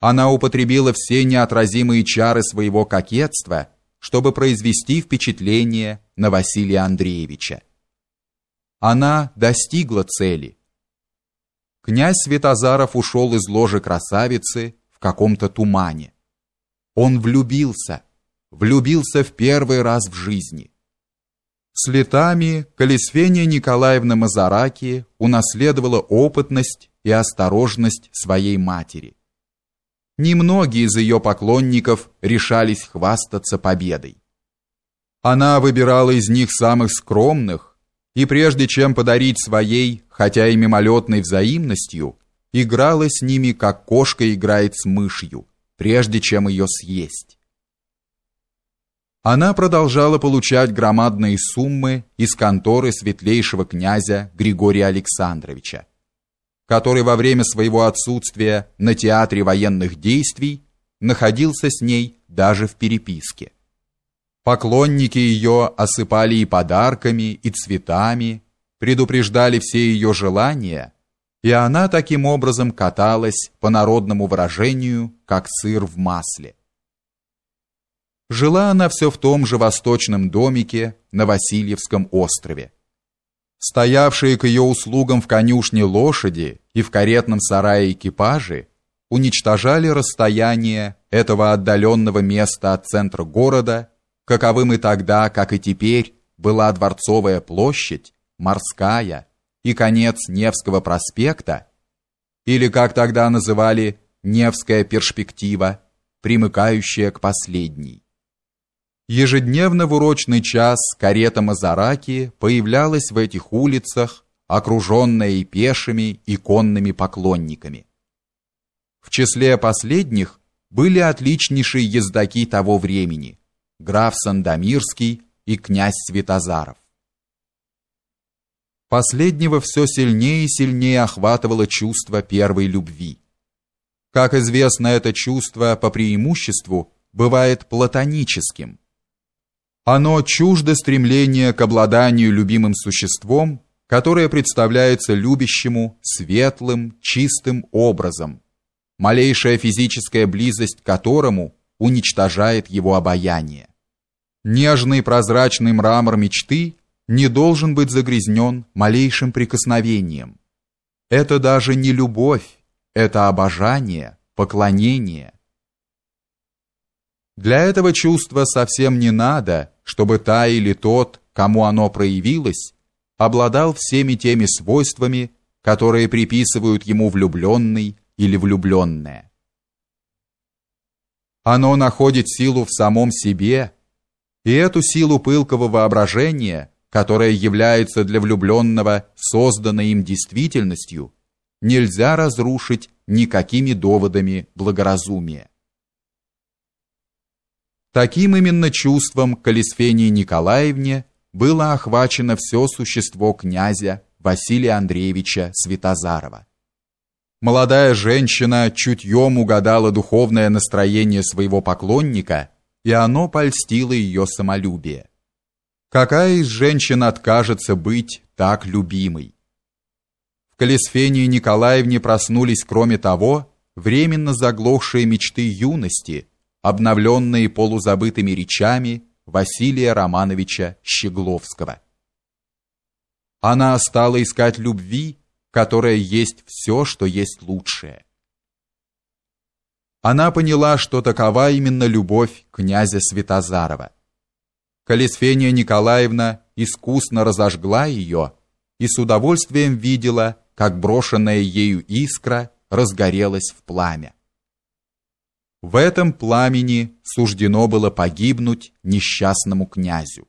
Она употребила все неотразимые чары своего кокетства, чтобы произвести впечатление на Василия Андреевича. Она достигла цели. Князь Святозаров ушел из ложи красавицы в каком-то тумане. Он влюбился, влюбился в первый раз в жизни. С летами Колесфения Николаевна Мазараки унаследовала опытность и осторожность своей матери. Немногие из ее поклонников решались хвастаться победой. Она выбирала из них самых скромных, и прежде чем подарить своей, хотя и мимолетной взаимностью, играла с ними, как кошка играет с мышью, прежде чем ее съесть. Она продолжала получать громадные суммы из конторы светлейшего князя Григория Александровича, который во время своего отсутствия на театре военных действий находился с ней даже в переписке. Поклонники ее осыпали и подарками, и цветами, предупреждали все ее желания, и она таким образом каталась, по народному выражению, как сыр в масле. Жила она все в том же восточном домике на Васильевском острове. Стоявшие к ее услугам в конюшне лошади и в каретном сарае экипажи уничтожали расстояние этого отдаленного места от центра города, каковым и тогда, как и теперь, была Дворцовая площадь, Морская и конец Невского проспекта, или, как тогда называли, Невская перспектива, примыкающая к последней. Ежедневно в урочный час карета Мазараки появлялась в этих улицах, окруженная и пешими, и конными поклонниками. В числе последних были отличнейшие ездаки того времени, граф Сандомирский и князь Святозаров. Последнего все сильнее и сильнее охватывало чувство первой любви. Как известно, это чувство по преимуществу бывает платоническим, оно чуждо стремления к обладанию любимым существом, которое представляется любящему светлым, чистым образом, малейшая физическая близость к которому уничтожает его обаяние. Нежный прозрачный мрамор мечты не должен быть загрязнен малейшим прикосновением. Это даже не любовь, это обожание, поклонение. Для этого чувства совсем не надо, чтобы та или тот, кому оно проявилось, обладал всеми теми свойствами, которые приписывают ему влюбленный или влюбленная. Оно находит силу в самом себе, и эту силу пылкого воображения, которая является для влюбленного созданной им действительностью, нельзя разрушить никакими доводами благоразумия. Таким именно чувством к Калисфении Николаевне было охвачено все существо князя Василия Андреевича Святозарова. Молодая женщина чутьем угадала духовное настроение своего поклонника, и оно польстило ее самолюбие. Какая из женщин откажется быть так любимой? В Калисфении Николаевне проснулись, кроме того, временно заглохшие мечты юности – обновленные полузабытыми речами Василия Романовича Щегловского. Она стала искать любви, которая есть все, что есть лучшее. Она поняла, что такова именно любовь князя Святозарова. Колесфения Николаевна искусно разожгла ее и с удовольствием видела, как брошенная ею искра разгорелась в пламя. В этом пламени суждено было погибнуть несчастному князю.